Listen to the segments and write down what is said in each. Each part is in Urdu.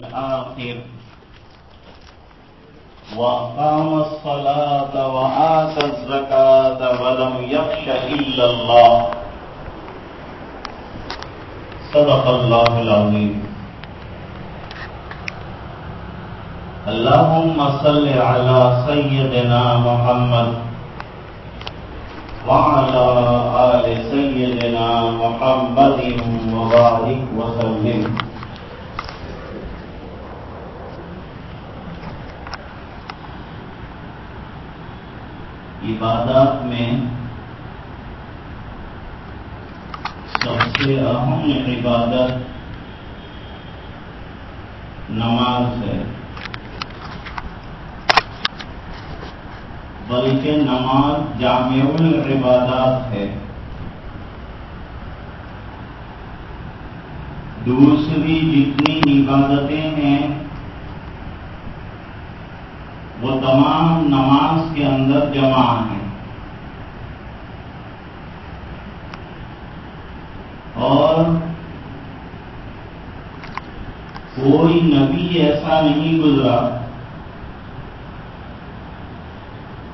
الآخر. وأقام الصلاة وآتى الزكاة ولم يخش إلا الله. صدق الله العظيم. اللهم صل على سيدنا محمد وعلى آل سيدنا محمد وبارك وسلم. عبادات میں سب سے اہم عبادت نماز ہے۔ بلکہ نماز جامع العبادات ہے۔ دوسری جتنی عبادتیں ہیں وہ تمام نماز کے اندر جمع ہیں۔ اور کوئی نبی ایسا نہیں گزرا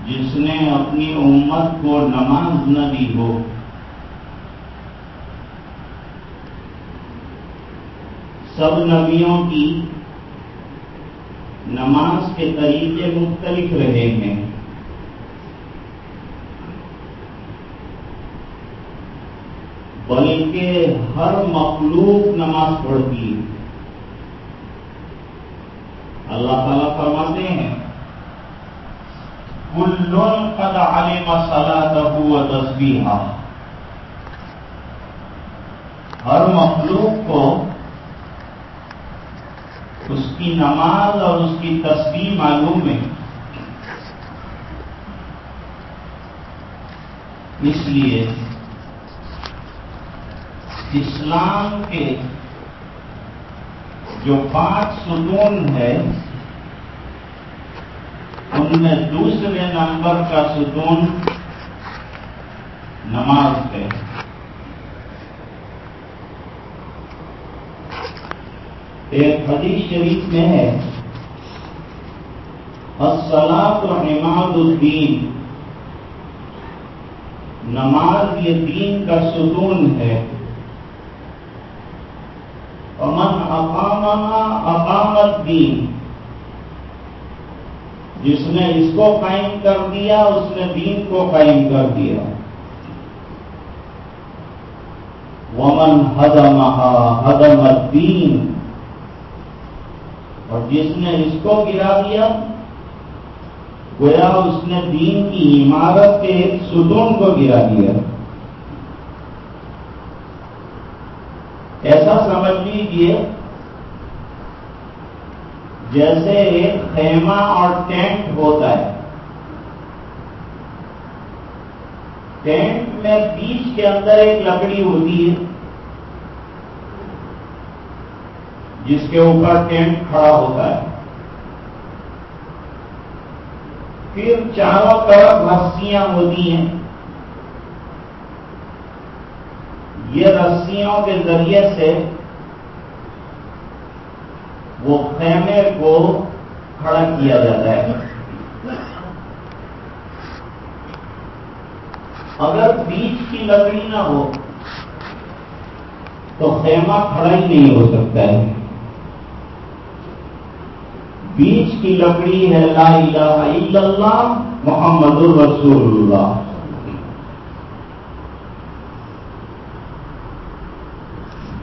جس نے اپنی امت کو نماز نہ دی ہو۔ سب نبیوں کی نماز کے طریقے مختلف رہے ہیں۔ بلکہ ہر مخلوق نماز پڑھتی ہے۔ اللہ تعالیٰ فرماتے ہیں، کل قد علم صلاته وتسبیحا ہر مخلوق کو اس کی نماز اور اس کی تصویر معلوم ہے اس لیے اسلام کے جو پانچ ستون ہے، ان میں دوسرے نمبر کا ستون نماز ہے۔ ایک حدیث شریف میں ہے۔ السلام و نماز الدین۔ نماز یہ دین کا ستون ہے۔ امن اقام اقام الدین۔ جس نے اس کو قائم کر دیا، اس نے دین کو قائم کر دیا۔ ومن حدم حدم الدین۔ اور جس نے اس کو گرا دیا، گویا اس نے دین کی عمارت کے ستون کو گرا دیا۔ ایسا سمجھ لیجیے جیسے ایک خیمہ اور ٹینٹ ہوتا ہے۔ ٹینٹ میں بیچ کے اندر ایک لکڑی ہوتی ہے۔ جس کے اوپر ٹینٹ کھڑا ہوتا ہے۔ پھر چاروں طرف رسیاں ہوتی ہیں۔ یہ رسیوں کے ذریعے سے وہ خیمے کو کھڑا کیا جاتا ہے۔ اگر بیچ کی لکڑی نہ ہو، تو خیمہ کھڑا ہی نہیں ہو سکتا ہے۔ بیچ کی لکڑی ہے لا الہ الا اللہ محمد الرسول اللہ۔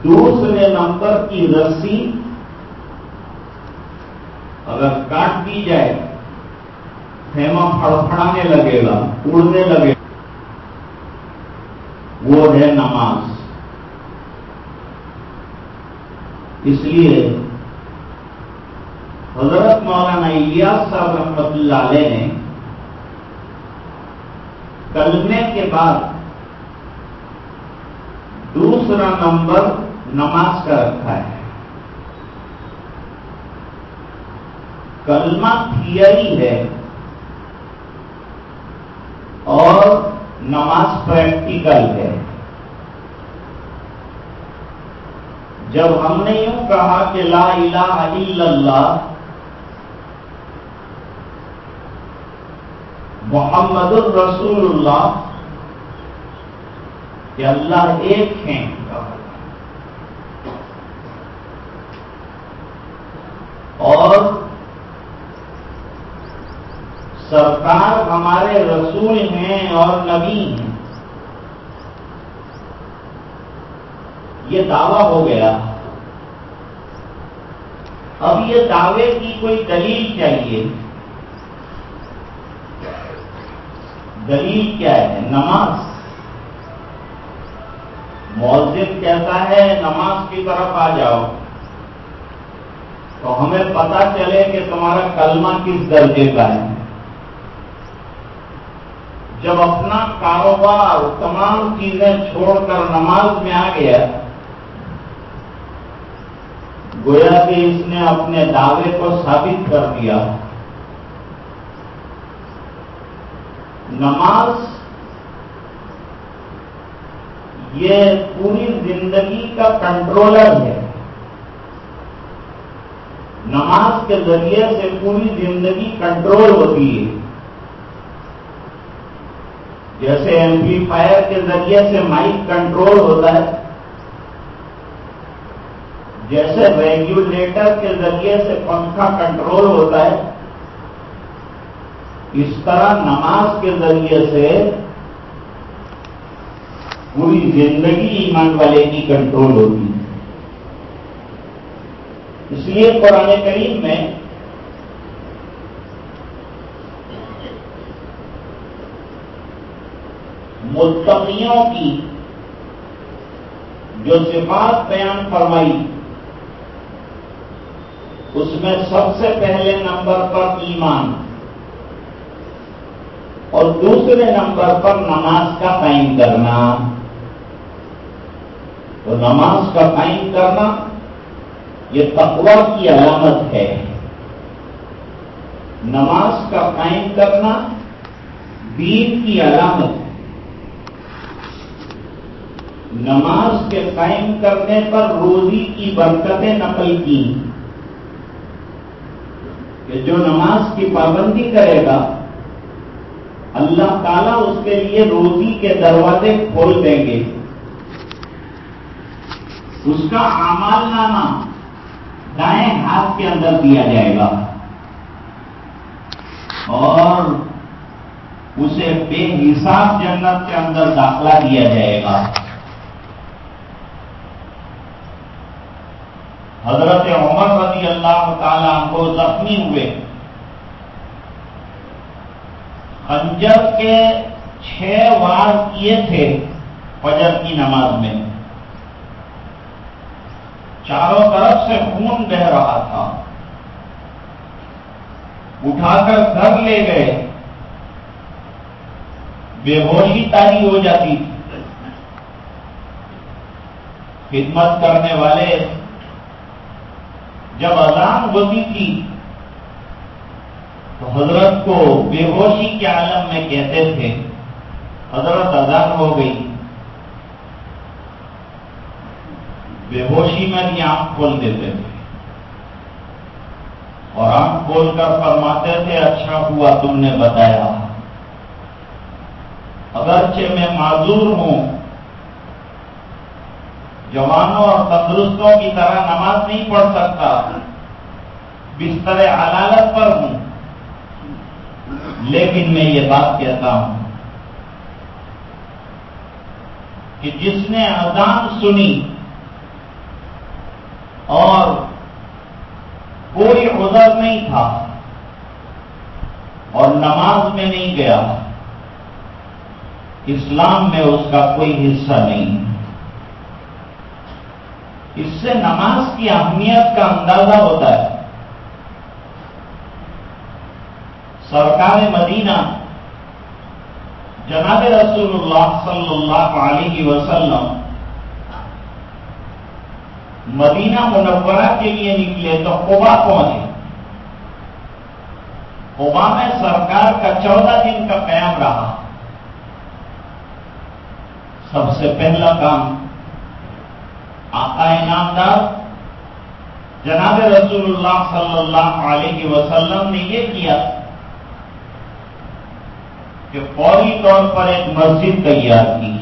دوسرے نمبر کی رسی اگر کاٹ دی جائے خیمہ پھڑپھڑانے لگے گا، اڑنے لگے گا۔ وہ ہے نماز۔ اس لیے حضرت مولانا الیاس صاحب رحمت اللہ علیہ نے کلمے کے بعد دوسرا نمبر نماز کا رکھا ہے۔ کلمہ تھیئری ہے اور نماز پریکٹیکل ہے۔ جب ہم نے یوں کہا کہ لا الہ الا اللہ محمد الرسول اللہ کہ اللہ ایک ہیں۔ اور سرکار ہمارے رسول ہیں اور نبی ہیں۔ یہ دعویٰ ہو گیا۔ اب یہ دعوے کی کوئی دلیل چاہیے؟ دلیل کیا ہے؟ نماز۔ موزد کہتا ہے، نماز کی طرف آ جاؤ۔ تو ہمیں پتا چلے کہ تمہارا کلمہ کس درجے کا ہے۔ جب اپنا کاروبار، تمام چیزیں چھوڑ کر نماز میں آ گیا، گویا کہ اس نے اپنے دعوے کو ثابت کر دیا۔ نماز، یہ پوری زندگی کا کنٹرولر ہے۔ نماز کے ذریعے سے پوری زندگی کنٹرول ہوتی ہے۔ جیسے ایمپلیفائر کے ذریعے سے مائک کنٹرول ہوتا ہے۔ جیسے ریگولیٹر کے ذریعے سے پنکھا کنٹرول ہوتا ہے۔ اس طرح نماز کے ذریعے سے پوری زندگی ایمان والے کی کنٹرول ہوتی ہے۔ اس لیے قرآن کریم میں متقیوں کی جو صفات بیان فرمائی، اس میں سب سے پہلے نمبر پر ایمان۔ اور دوسرے نمبر پر نماز کا قائم کرنا۔ تو نماز کا قائم کرنا یہ تقوا کی علامت ہے۔ نماز کا قائم کرنا دین کی علامت نماز کے قائم کرنے پر روزی کی برکتیں نقل کی۔ کہ جو نماز کی پابندی کرے گا اللہ تعالیٰ اس کے لیے روزی کے دروازے کھول دیں گے۔ اس کا امال نامہ دائیں ہاتھ کے اندر دیا جائے گا۔ اور اسے بے حساب جنت کے اندر داخلہ دیا جائے گا۔ حضرت عمر رضی اللہ تعالیٰ کو زخمی ہوئے۔ خنجر کے چھ وار کیے تھے فجر کی نماز میں، چاروں طرف سے خون بہ رہا تھا۔ اٹھا کر گھر لے گئے۔ بے ہوشی تاری ہو جاتی۔ تھی خدمت کرنے والے جب اذان ہوتی تھی حضرت کو بے ہوشی کے عالم میں کہتے تھے، حضرت اذان ہو گئی۔ بے ہوشی میں بھی آنکھ کھول دیتے تھے۔ اور آنکھ کھول کر فرماتے تھے اچھا ہوا تم نے بتایا۔ اگرچہ میں معذور ہوں، جوانوں اور تندرستوں کی طرح نماز نہیں پڑھ سکتا، بستر عدالت پر ہوں۔ لیکن میں یہ بات کہتا ہوں کہ جس نے اذان سنی اور کوئی عذر نہیں تھا اور نماز میں نہیں گیا، اسلام میں اس کا کوئی حصہ نہیں۔ اس سے نماز کی اہمیت کا اندازہ ہوتا ہے۔ سرکار مدینہ جناب رسول اللہ صلی اللہ علیہ وسلم مدینہ منورہ کے لیے نکلے تو قبا پہنچے۔ قبا میں سرکار کا چودہ دن کا قیام رہا۔ سب سے پہلا کام آقا انعامدار جناب رسول اللہ صلی اللہ علیہ وسلم نے یہ کیا۔ کہ فوری طور پر ایک مسجد تیار کی۔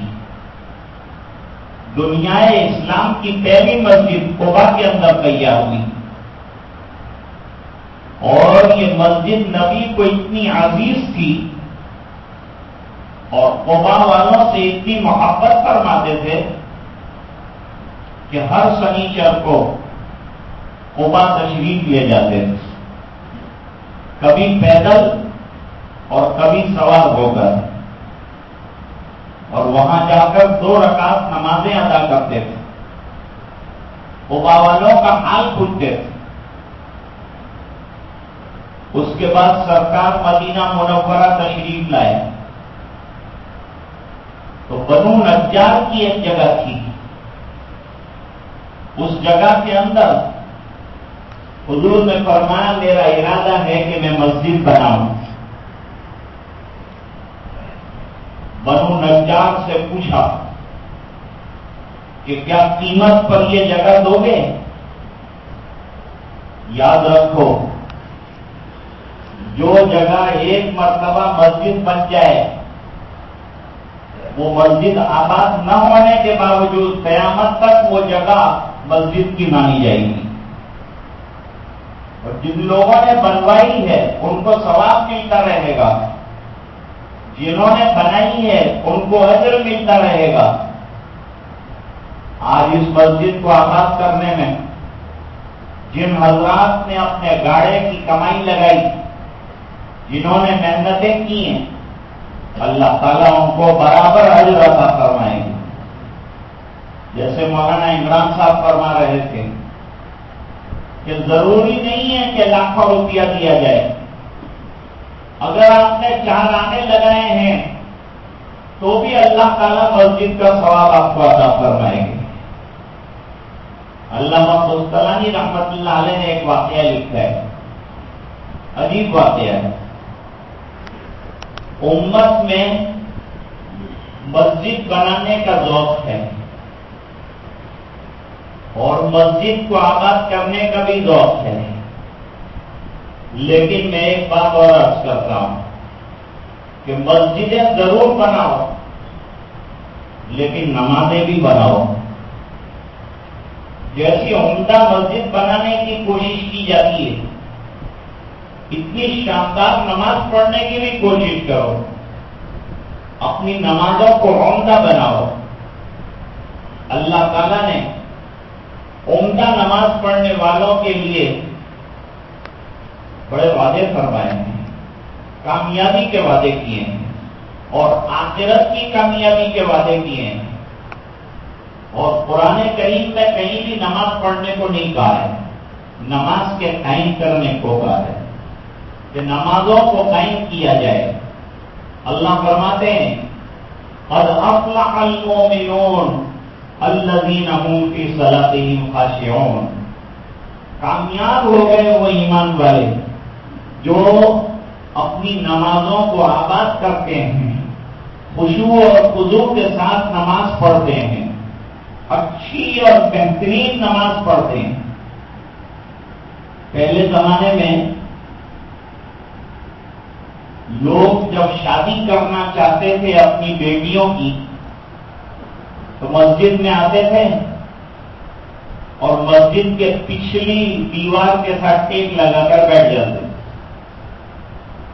دنیا اسلام کی پہلی مسجد کوبا کے اندر تیار ہوئی۔ اور یہ مسجد نبی کو اتنی عزیز تھی اور کوبا والوں سے اتنی محبت فرماتے تھے کہ ہر سنیچر کو کوبا تشریف لے جاتے تھے۔ کبھی پیدل اور کبھی سوار ہو کر اور وہاں جا کر دو رکعت نمازیں ادا کرتے تھے۔ والوں کا حال پوچھتے تھے۔ اس کے بعد سرکار مدینہ منورہ تشریف لائے۔ تو بنو نجار کی ایک جگہ تھی۔ اس جگہ کے اندر حضور نے فرمایا، میرا ارادہ ہے کہ میں مسجد بناؤں۔ بنو سے پوچھا کہ کیا قیمت پر یہ جگہ دو گے یاد رکھو، جو جگہ ایک مرتبہ مسجد بن جائے، وہ مسجد آباد نہ ہونے کے باوجود قیامت تک وہ جگہ مسجد کی مانی جائے گی۔ اور جن لوگوں نے بنوائی ہے، ان کو ثواب ملتا رہے گا۔ جنہوں نے بنائی ہے، ان کو اجر ملتا رہے گا۔ آج اس مسجد کو آباد کرنے میں جن حضرات نے اپنے گاڑے کی کمائی لگائی، جنہوں نے محنتیں کی ہیں، اللہ تعالیٰ ان کو برابر حضر عطا فرمائیں گے جیسے مولانا عمران صاحب فرما رہے تھے کہ ضروری نہیں ہے کہ لاکھوں روپیہ دیا جائے۔ اگر آپ نے چار آنے لگائے ہیں، تو بھی اللہ تعالیٰ مسجد کا سوال آپ کو ادا فرمائیں گے اللہ محمد رحمت اللہ علیہ نے ایک واقعہ لکھا ہے۔ عجیب واقعہ ہے۔ امت میں مسجد بنانے کا ذوق ہے۔ اور مسجد کو آباد کرنے کا بھی ذوق ہے۔ لیکن میں ایک بات اور عرض کرتا ہوں کہ مسجدیں ضرور بناؤ، لیکن نمازیں بھی بناؤ۔ جیسی عمدہ مسجد بنانے کی کوشش کی جاتی ہے، اتنی شاندار نماز پڑھنے کی بھی کوشش کرو۔ اپنی نمازوں کو عمدہ بناؤ۔ اللہ تعالیٰ نے عمدہ نماز پڑھنے والوں کے لیے بڑے وعدے فرمائے ہیں، کامیابی کے وعدے کیے ہیں اور آخرت کی کامیابی کے وعدے کیے ہیں۔ اور پرانے کریم میں کہیں بھی نماز پڑھنے کو نہیں کہا ہے، نماز کے قائم کرنے کو کہا ہے۔ کہ نمازوں کو قائم کیا جائے۔ اللہ فرماتے ہیں، قد افلح المؤمنون الذين هم في صلاتهم خاشعون۔ کامیاب ہو گئے وہ ایمان والے۔ جو اپنی نمازوں کو آباد کرتے ہیں، خوشبو اور خزو کے ساتھ نماز پڑھتے ہیں، اچھی اور بہترین نماز پڑھتے ہیں۔ پہلے زمانے میں لوگ جب شادی کرنا چاہتے تھے اپنی بیٹیوں کی، تو مسجد میں آتے تھے اور مسجد کے پچھلی دیوار کے ساتھ ٹیک لگا کر بیٹھ جاتے۔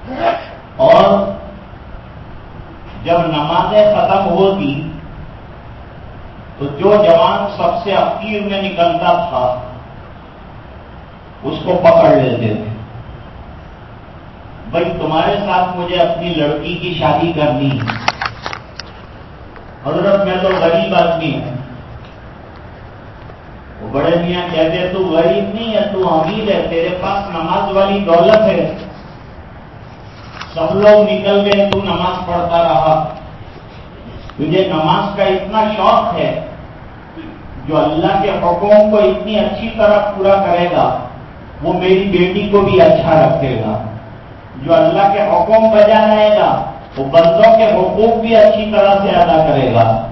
تھے اور جب نمازیں ختم ہوتی تو جو جوان سب سے اخیر میں نکلتا تھا، اس کو پکڑ لیتے تھے۔ بھائی، تمہارے ساتھ مجھے اپنی لڑکی کی شادی کرنی ہے۔ حضرت میں تو غریب آدمی ہوں وہ بڑے میاں کہتے تو غریب نہیں ہے، تو امیر ہے، تیرے پاس نماز والی دولت ہے۔ سب لوگ نکل گئے تو نماز پڑھتا رہا۔ تجھے نماز کا اتنا شوق ہے جو اللہ کے حکم کو اتنی اچھی طرح پورا کرے گا، وہ میری بیٹی کو بھی اچھا رکھے گا۔ جو اللہ کے حکم بجا رہے گا، وہ بندوں کے حقوق بھی اچھی طرح سے ادا کرے گا۔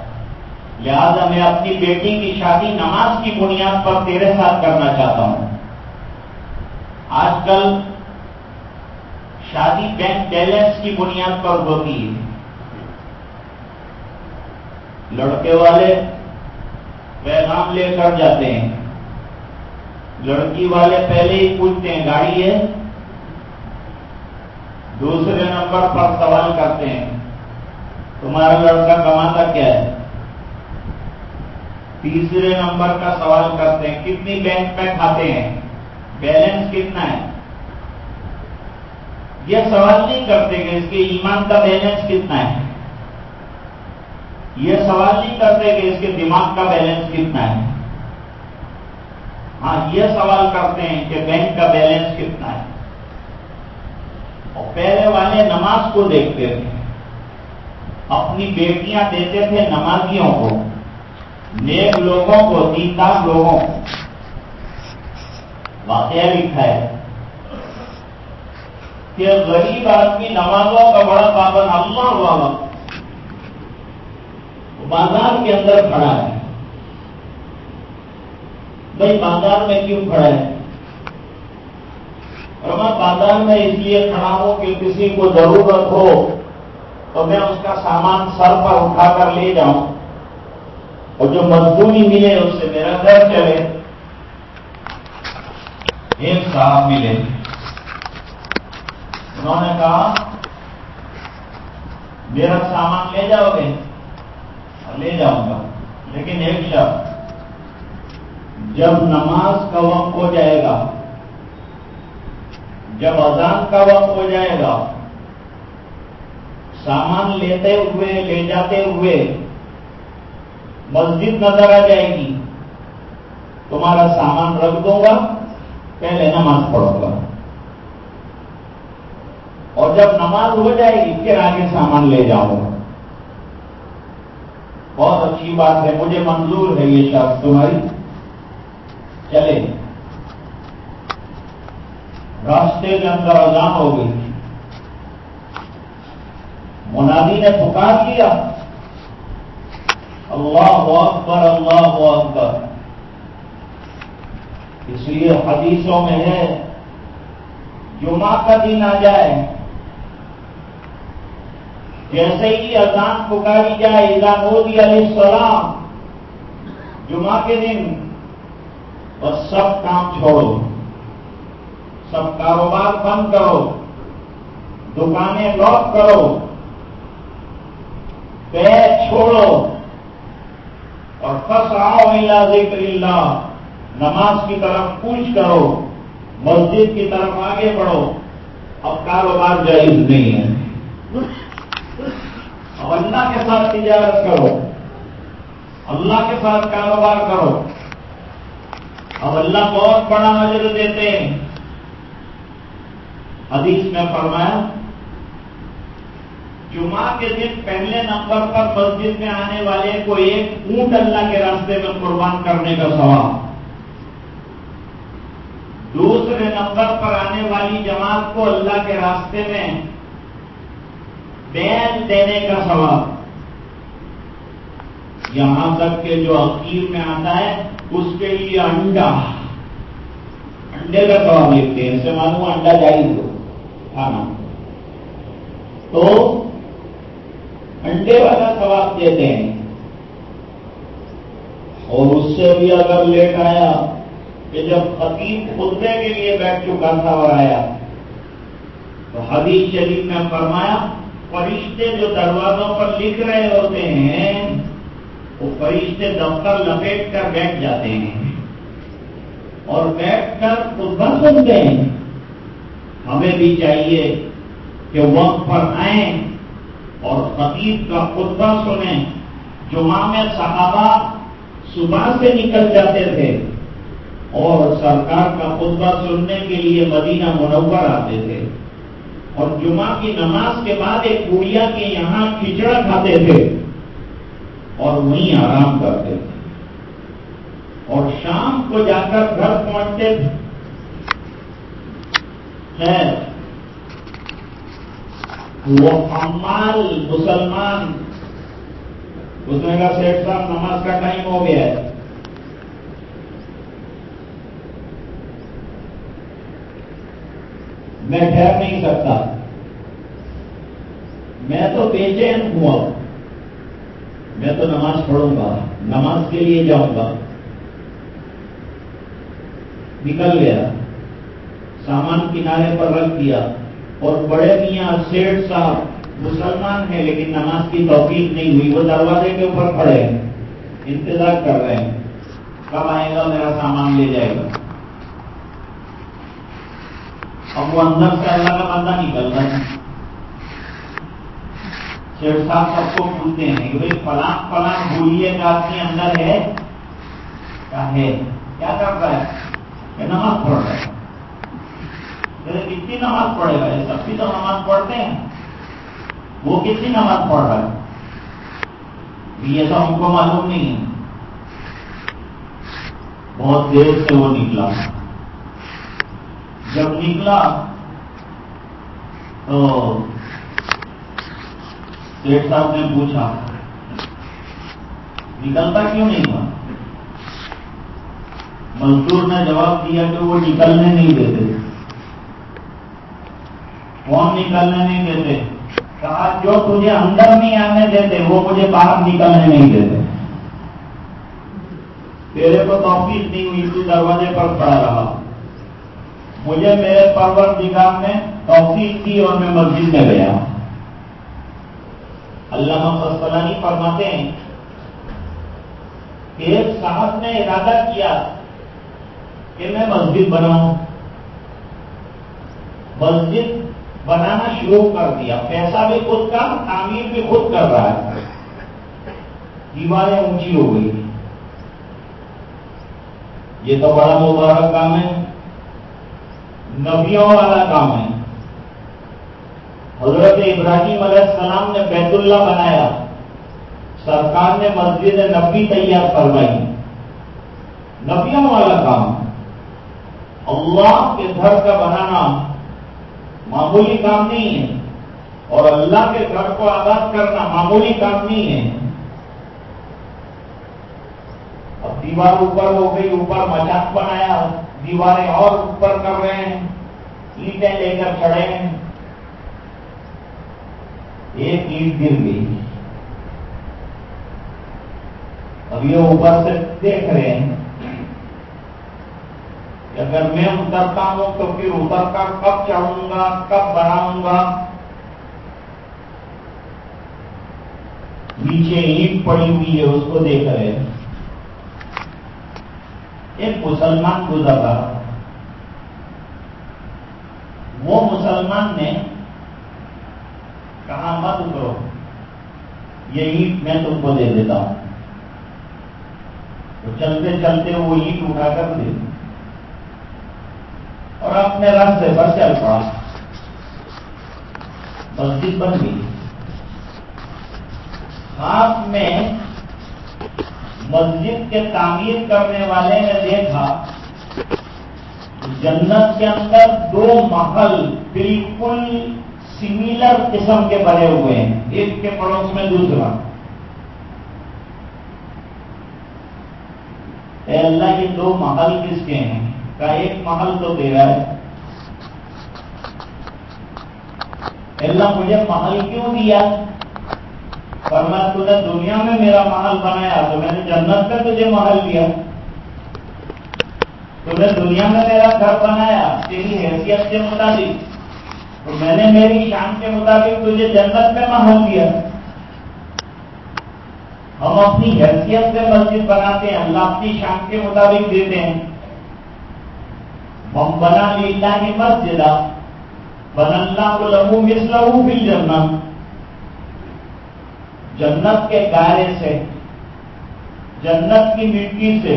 لہذا میں اپنی بیٹی کی شادی نماز کی بنیاد پر تیرے ساتھ کرنا چاہتا ہوں۔ آج کل شادی بینک بیلنس کی بنیاد پر ہوتی ہے لڑکے والے پیغام لے کر جاتے ہیں۔ لڑکی والے پہلے ہی پوچھتے ہیں، گاڑی ہے؟ دوسرے نمبر پر سوال کرتے ہیں، تمہارا لڑکا کماتا کیا ہے؟ تیسرے نمبر کا سوال کرتے ہیں، کتنی بینک میں کھاتے ہیں؟ بیلنس کتنا ہے؟ یہ سوال نہیں کرتے کہ اس کے ایمان کا بیلنس کتنا ہے۔ یہ سوال نہیں کرتے کہ اس کے دماغ کا بیلنس کتنا ہے۔ ہاں یہ سوال کرتے ہیں کہ بینک کا بیلنس کتنا ہے۔ اور پہلے والے نماز کو دیکھتے تھے۔ اپنی بیٹیاں دیتے تھے نمازیوں کو۔ نیک لوگوں کو، دیندار لوگوں کو۔ واقعہ لکھا ہے۔ کہ غریب آدمی نمازوں کا بڑا پابند اللہ والا بازار کے اندر کھڑا ہے۔ بھائی بازار میں کیوں کھڑا ہے؟ اور میں بازار میں اس لیے کھڑا ہوں کہ کسی کو ضرورت ہو تو میں اس کا سامان سر پر اٹھا کر لے جاؤں۔ اور جو مزدوری ملے اس سے میرا گھر چلے۔ ایک صاحب ملے۔ انہوں نے کہا، میرا سامان لے جاؤ گے لے جاؤں گا۔ لیکن ایک شخص جب نماز کا وقت ہو جائے گا، جب اذان کا وقت ہو جائے گا، سامان لیتے ہوئے، لے جاتے ہوئے مسجد نظر آ جائے گی۔ تمہارا سامان رکھ دوں گا، پہلے نماز پڑھوں گا۔ جب نماز ہو جائے گی پھر آگے سامان لے جاؤں بہت اچھی بات ہے، مجھے منظور ہے یہ شخص تمہاری۔ چلے۔ راستے کے اندر اذان ہو گئی۔ منادی نے پکار لیا۔ اللہ اکبر اللہ اکبر۔ اس لیے حدیثوں میں ہے، جمعہ کا دن آ جائے۔ جیسے ہی اذان پکاری جائے مودی علیہ السلام، جمعہ کے دن، بس سب کام چھوڑو۔ سب کاروبار بند کرو۔ دکانیں لاک کرو۔ پیر چھوڑو۔ اور پس آؤ ذکر اللہ۔ نماز کی طرف پوچھ کرو۔ مسجد کی طرف آگے بڑھو۔ اب کاروبار جائز نہیں ہے۔ اب اللہ کے ساتھ تجارت کرو۔ اللہ کے ساتھ کاروبار کرو۔ اب اللہ بہت بڑا نظر دیتے ہیں۔ حدیث میں فرمایا، جمعہ کے دن پہلے نمبر پر مسجد میں آنے والے کو ایک اونٹ اللہ کے راستے میں قربان کرنے کا سوال دوسرے نمبر پر آنے والی جماعت کو اللہ کے راستے میں بیل دینے کا سوال یہاں تک کہ جو اخیر میں آتا ہے، اس کے لیے انڈا۔ انڈے کا سواب لکھتے ہیں اسے معلوم انڈا جائز ہو۔ کھانا تو انڈے والا سواب دیتے ہیں۔ اور اس سے بھی اگر لیٹ آیا کہ جب خطیب خطبے کے لیے بیٹھ چکا تھا اور آیا، تو حدیث شریف میں فرمایا فرشتے جو دروازوں پر لکھ رہے ہوتے ہیں، وہ فرشتے دفتر لپیٹ کر بیٹھ جاتے ہیں۔ اور بیٹھ کر خطبہ سنتے ہیں۔ ہمیں بھی چاہیے کہ وقت پر آئیں اور خطیب کا خطبہ سنیں۔ جمعہ میں صحابہ صبح سے نکل جاتے تھے اور سرکار کا خطبہ سننے کے لیے مدینہ منور آتے تھے۔ اور جمعہ کی نماز کے بعد ایک گڑیا کے یہاں کھچڑا کھاتے تھے اور وہیں آرام کرتے تھے۔ اور شام کو جا کر گھر پہنچتے تھے۔ خیر، وہ امال مسلمان، اس نے کہا سیٹ صاحب، نماز کا ٹائم ہو گیا ہے۔ میں ٹھہر نہیں سکتا۔ میں تو بے چین ہوا۔ میں تو نماز پڑھوں گا۔ نماز کے لیے جاؤں گا۔ نکل گیا۔ سامان کنارے پر رکھ دیا۔ اور بڑے میاں سیٹ صاحب، مسلمان ہیں، لیکن نماز کی توفیق نہیں ہوئی۔ وہ دروازے کے اوپر کھڑے ہیں۔ انتظار کر رہے ہیں۔ کب آئے گا؟ میرا سامان لے جائے گا۔ اب وہ اندر سے اللہ کا بندہ نکل رہا ہے شیخ صاحب سب کو پوچھتے ہیں کہ بھائی فلاں فلاں بولیے کا آدمی اندر ہے؟ کیا ہے؟ کیا کرتا ہے؟ کہ نماز پڑھ رہا ہے۔ کتنی نماز پڑھے گا؟ یہ سب بھی تو نماز پڑھتے ہیں۔ وہ کتنی نماز پڑھ رہا ہے؟ یہ تو ہم کو معلوم نہیں ہے۔ بہت دیر سے وہ نکلا۔ جب نکلا، تو سیٹ صاحب نے پوچھا، نکلتا کیوں نہیں ہوا مزدور نے جواب دیا کہ وہ نکلنے نہیں دیتے۔ کون نکلنے نہیں دیتے؟ کہا، جو تجھے اندر نہیں آنے دیتے، وہ مجھے باہر نکلنے نہیں دیتے۔ تیرے کو توفیق نہیں ہوئی تو دروازے پر کھڑا رہا۔ مجھے میرے پرور نگام نے توفیق کی اور میں مسجد میں گیا اللہ مسلانی فرماتے ہیں۔ کہ ایک صاحب نے ارادہ کیا کہ میں مسجد بناؤں۔ مسجد بنانا شروع کر دیا۔ پیسہ بھی خود کا، تعمیر بھی خود کر رہا ہے۔ دیواریں اونچی ہو گئی۔ یہ تو بڑا مبارک کام ہے۔ نبیوں والا کام ہے۔ حضرت ابراہیم علیہ السلام نے بیت اللہ بنایا۔ سرکار نے مسجد نبی تیار کروائی نبیوں والا کام۔ اللہ کے گھر کا بنانا معمولی کام نہیں ہے۔ اور اللہ کے گھر کو آباد کرنا معمولی کام نہیں ہے۔ اب دیوار اوپر ہو گئی، اوپر مچاک بنایا، دیواریں اور اوپر کر رہے ہیں۔ اینٹیں لے کر کھڑے ہیں۔ ایک اینٹ گر گئی۔ اب یہ اوپر سے دیکھ رہے ہیں۔ کہ اگر میں اترتا ہوں تو پھر اتر کر کب چڑھوں گا، کب بناؤں گا؟ نیچے اینٹ پڑی ہوئی ہے، اس کو دیکھ رہے ہیں۔ ایک مسلمان گزر رہا وہ مسلمان نے کہا مت کرو۔ یہ اینٹ میں تم کو دے دیتا ہوں۔ تو چلتے چلتے وہ اینٹ اٹھا کر دے۔ اور اپنے راستے پر چل پڑا مسجد بن گئی۔ ہاتھ میں مسجد کے تعمیر کرنے والے نے دیکھا۔ جنت کے اندر دو محل بالکل سملر قسم کے بنے ہوئے ہیں۔ ایک کے پڑوس میں دوسرا۔ اے اللہ، یہ دو محل کس کے ہیں؟ کا ایک محل تو دے رہا ہے اللہ، مجھے محل کیوں دیا؟ فرمایا تو نے دنیا میں میرا محل بنایا، تو میں نے جنت کا تجھے محل دیا۔ نے دنیا میں میرا گھر بنایا، تیری حیثیت کے مطابق۔ تو میں نے میری شان کے مطابق تجھے جنت میں محل دیا ہم اپنی حیثیت سے مسجد بناتے ہیں، اللہ اپنی شان کے مطابق دیتے ہیں۔ ہم بنا لیتا ہی مسجد بن اللہ کو لہو مس لہو بھی جنت جنت کے گارے سے، جنت کی مٹی سے۔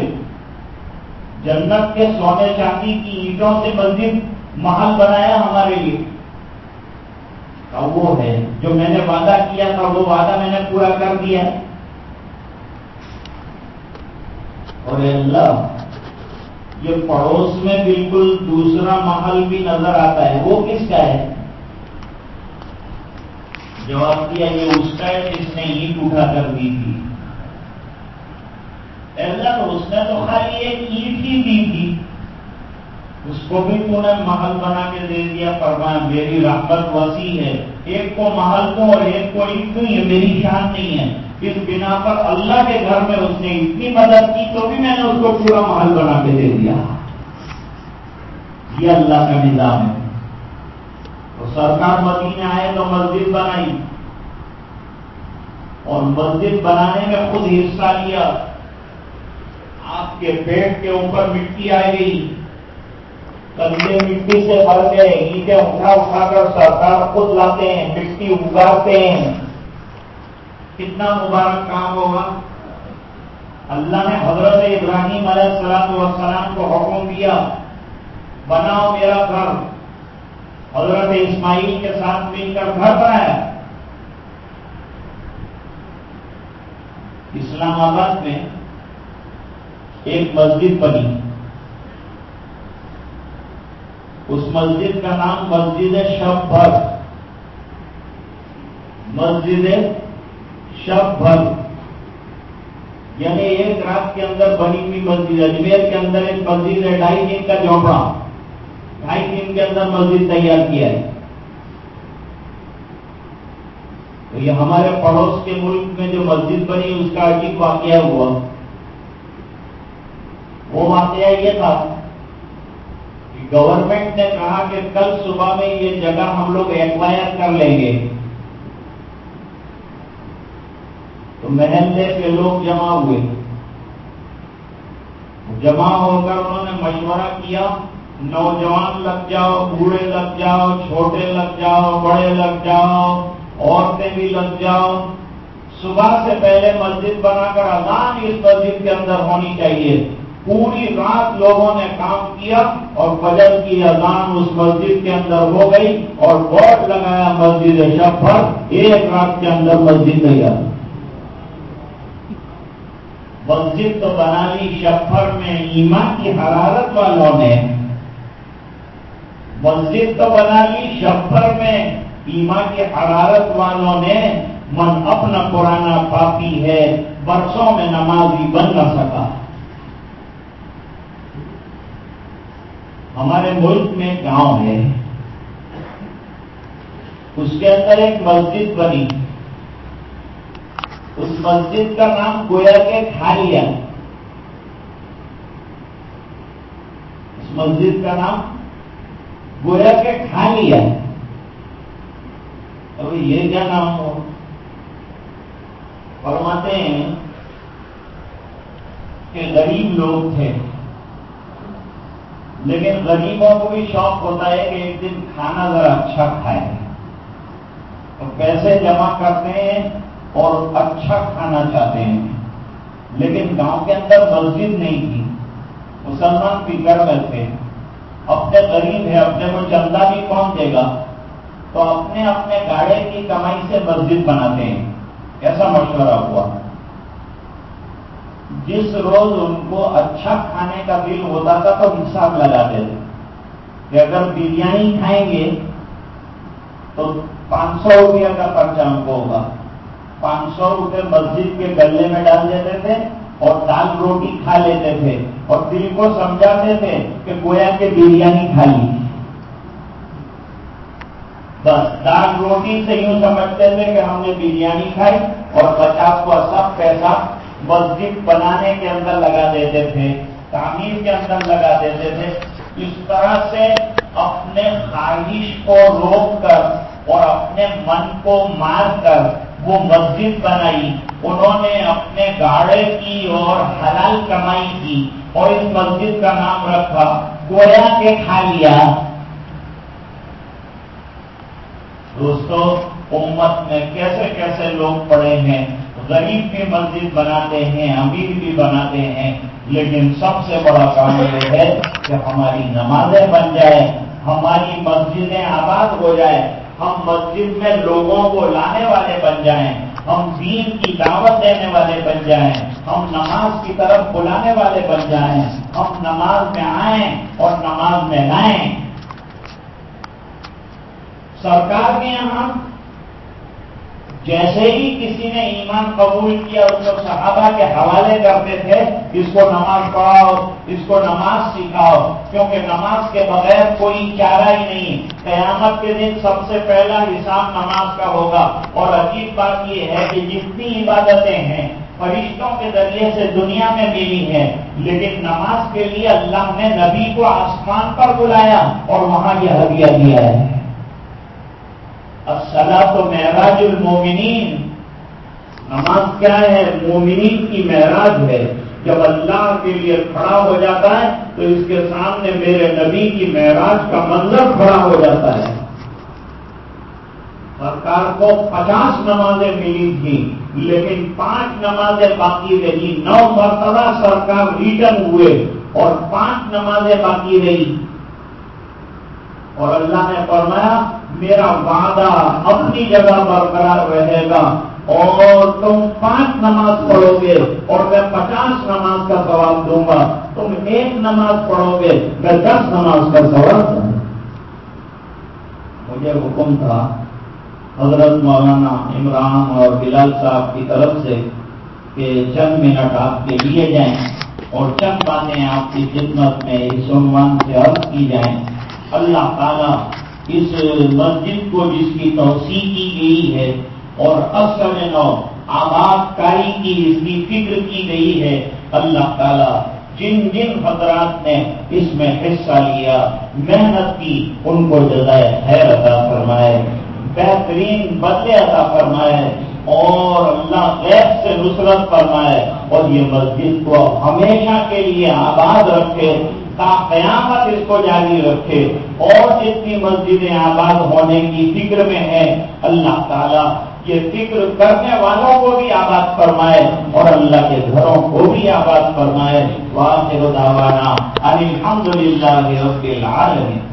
جنت کے سونے چاندی کی اینٹوں سے مسجد محل بنایا ہمارے لیے۔ وہ ہے جو میں نے وعدہ کیا تھا، وہ وعدہ میں نے پورا کر دیا۔ اور اللہ، یہ پڑوس میں بالکل دوسرا محل بھی نظر آتا ہے۔ وہ کس کا ہے؟ جواب دیا، یہ اس کا ہے جس نے اینٹ اٹھا کر دی تھی۔ اللہ اس نے تو خالی ایک اینٹ ہی دی تھی۔ اس کو بھی تو نے محل بنا کے دے دیا، فرمایا، میری رحمت وسیع ہے۔ ایک کو محل کو اور ایک کو اینٹ کو یہ میری شان نہیں ہے۔ اس بنا پر اللہ کے گھر میں اس نے اتنی مدد کی تو بھی میں نے اس کو پورا محل بنا کے دے دیا۔ یہ اللہ کا نظام ہے۔ تو سرکار مدینے آئے تو مسجد بنائی۔ اور مسجد بنانے میں خود حصہ لیا۔ آپ کے پیٹ کے اوپر مٹی آ گئی۔ کندے مٹی سے بھر گئے اینٹیں اٹھا اٹھا کر سرکار خود لاتے ہیں، مٹی اگاتے ہیں۔ کتنا مبارک کام ہوگا۔ اللہ نے حضرت ابراہیم علیہ السلام والسلام کو حکم دیا، بناؤ میرا گھر۔ حضرت اسماعیل کے ساتھ مل کر گھر بنایا۔ اسلام آباد میں ایک مسجد بنی۔ اس مسجد کا نام مسجد شب بھر مسجد شب بھر یعنی ایک رات کے اندر بنی ہوئی مسجد اجمیر کے اندر ایک مسجد ہے۔ ڈھائی دن کا جھونپڑا ڈھائی دن کے اندر مسجد تیار کیا ہے۔ تو یہ ہمارے پڑوس کے ملک میں جو مسجد بنی، اس کا عجیب واقعہ ہوا۔ وہ واقعہ یہ تھا کہ گورنمنٹ نے کہا کہ کل صبح میں یہ جگہ ہم لوگ ایکوائر کر لیں گے۔ تو محلے کے لوگ جمع ہوئے۔ جمع ہو کر انہوں نے مشورہ کیا، نوجوان لگ جاؤ، بوڑھے لگ جاؤ، چھوٹے لگ جاؤ، بڑے لگ جاؤ، عورتیں بھی لگ جاؤ۔ صبح سے پہلے مسجد بنا کر اذان اس مسجد کے اندر ہونی چاہیے۔ پوری رات لوگوں نے کام کیا اور فجر کی اذان اس مسجد کے اندر ہو گئی اور بورڈ لگایا مسجد شب پر، ایک رات کے اندر مسجد تیار۔ مسجد تو بنا لی شفر میں ایمان کی حرارت والوں نے۔ مسجد تو بنا لی شفر میں ایمان کی حرارت والوں نے۔ من اپنا پرانا پاپی ہے، برسوں میں نمازی بن نہ سکا۔ ہمارے ملک میں گاؤں ہے۔ اس کے اندر ایک مسجد بنی۔ اس مسجد کا نام گویا کے کھالیا اس مسجد کا نام گویا کے کھالیا ابھی یہ کیا نام ہو؟ فرماتے ہیں کہ غریب لوگ تھے۔ لیکن غریبوں کو بھی شوق ہوتا ہے کہ ایک دن کھانا ذرا اچھا کھائے۔ تو پیسے جمع کرتے ہیں اور اچھا کھانا چاہتے ہیں۔ لیکن گاؤں کے اندر مسجد نہیں تھی۔ مسلمان فکر میں تھے اپنے غریب ہے اپنے کو چندہ بھی کون دے گا؟ تو اپنے اپنے گاڑے کی کمائی سے مسجد بناتے ہیں۔ ایسا مشورہ ہوا۔ جس روز ان کو اچھا کھانے کا بل ہوتا تھا تو حساب لگاتے تھے۔ کہ اگر بریانی کھائیں گے تو پانچ سو روپیہ کا خرچہ ہم کو ہوگا۔ پانچ سو روپے مسجد کے گلے میں ڈال دیتے تھے اور دال روٹی کھا لیتے تھے اور دل کو سمجھاتے تھے کہ گویا کے بریانی کھا لی۔ بس دال روٹی سے یوں سمجھتے تھے کہ ہم نے بریانی کھائی اور پچاس کو سب پیسہ مسجد بنانے کے اندر لگا دیتے تھے، تعمیر کے اندر لگا دیتے تھے۔ اس طرح سے اپنے خواہش کو روک کر اور اپنے من کو مار کر وہ مسجد بنائی۔ انہوں نے اپنے گاڑے کی اور حلال کمائی کی اور اس مسجد کا نام رکھا۔ گویا کے کھا لیا۔ دوستو، امت میں کیسے کیسے لوگ پڑے ہیں؟ غریب بھی مسجد بناتے ہیں، امیر بھی بناتے ہیں، لیکن سب سے بڑا کام یہ ہے کہ ہماری نمازیں بن جائیں، ہماری مسجدیں آباد ہو جائیں، ہم مسجد میں لوگوں کو لانے والے بن جائیں، ہم دین کی دعوت دینے والے بن جائیں، ہم نماز کی طرف بلانے والے بن جائیں، ہم نماز میں آئیں اور نماز میں لائیں۔ سرکار کے یہاں جیسے ہی کسی نے ایمان قبول کیا، اس کو صحابہ کے حوالے کرتے تھے، اس کو نماز پڑھاؤ، اس کو نماز سکھاؤ، کیونکہ نماز کے بغیر کوئی چارہ ہی نہیں۔ قیامت کے دن سب سے پہلا حساب نماز کا ہوگا۔ اور عجیب بات یہ ہے کہ جتنی عبادتیں ہیں، فرشتوں کے ذریعے سے دنیا میں ملی ہے لیکن نماز کے لیے اللہ نے نبی کو آسمان پر بلایا اور وہاں یہ ہدیہ دیا ہے۔ سلا تو معراج المومنین نماز کیا ہے؟ مومنین کی معراج ہے. جب اللہ کے لیے کھڑا ہو جاتا ہے، تو اس کے سامنے میرے نبی کی معراج کا منظر کھڑا ہو جاتا ہے۔ سرکار کو پچاس نمازیں ملی تھی لیکن پانچ نمازیں باقی رہی۔ نو مرتبہ سرکار ریٹرن ہوئے اور پانچ نمازیں باقی رہی۔ اور اللہ نے فرمایا میرا وعدہ اپنی جگہ برقرار رہے گا اور تم پانچ نماز پڑھو گے اور میں پچاس نماز کا سوال دوں گا۔ تم ایک نماز پڑھو گے، میں دس نماز کا سوال دوں گا۔ مجھے حکم تھا، حضرت مولانا عمران اور بلال صاحب کی طرف سے کہ چند منٹ آپ کے لیے جائیں اور چند باتیں آپ کی خدمت میں اس عنوان سے عرض کی جائیں۔ اللہ تعالیٰ اس مسجد کو جس کی توسیع کی گئی ہے اور اکثر نو آباد کاری کی اس کی فکر کی گئی ہے، اللہ تعالیٰ جن جن حضرات نے اس میں حصہ لیا، محنت کی، ان کو جزائے خیر عطا فرمائے، بہترین بدلے عطا فرمائے اور اللہ غیب سے نصرت فرمائے۔ اور یہ مسجد کو ہمیشہ کے لیے آباد رکھے قیامت اس کو جاری رکھے اور جتنی مسجدیں آباد ہونے کی فکر میں ہے اللہ تعالیٰ یہ فکر کرنے والوں کو بھی آباد فرمائے اور اللہ کے گھروں کو بھی آباد فرمائے۔ واضح الحمد للہ رب العالمین۔